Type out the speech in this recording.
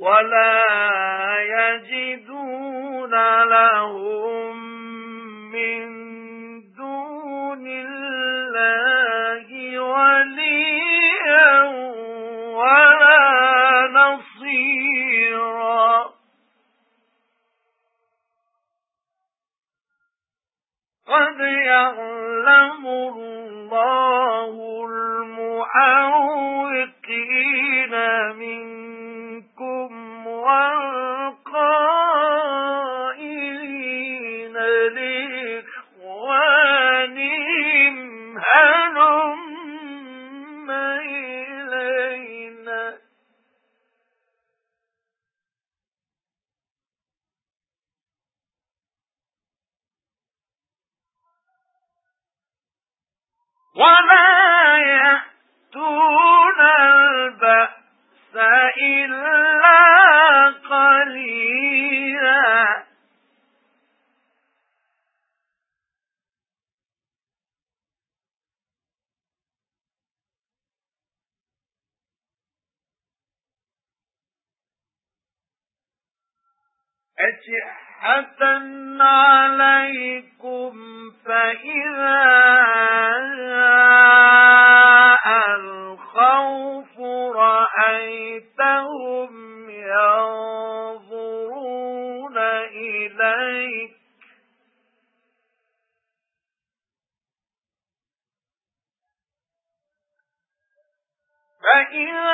وَلَا يَجِدُونَ لَهُم مِّن دُونِ اللَّهِ وَلِيًّا وَلَا نَصِيرًا قَدْ يَعْلَمُ اللَّهُ الْمُعَوِّقِينَ يَأْتُونَ الْبَأْسَ إِلَّا قَلِيلًا. أَشِحَّةً عَلَيْكُمْ فَإِذَا فإذا